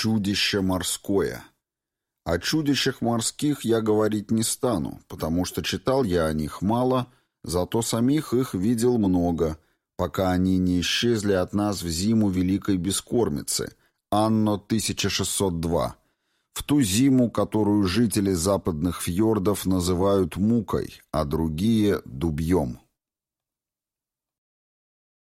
Чудище морское. О чудищах морских я говорить не стану, потому что читал я о них мало, зато самих их видел много, пока они не исчезли от нас в зиму Великой Бескормицы, анно 1602, в ту зиму, которую жители западных фьордов называют мукой, а другие — дубьем.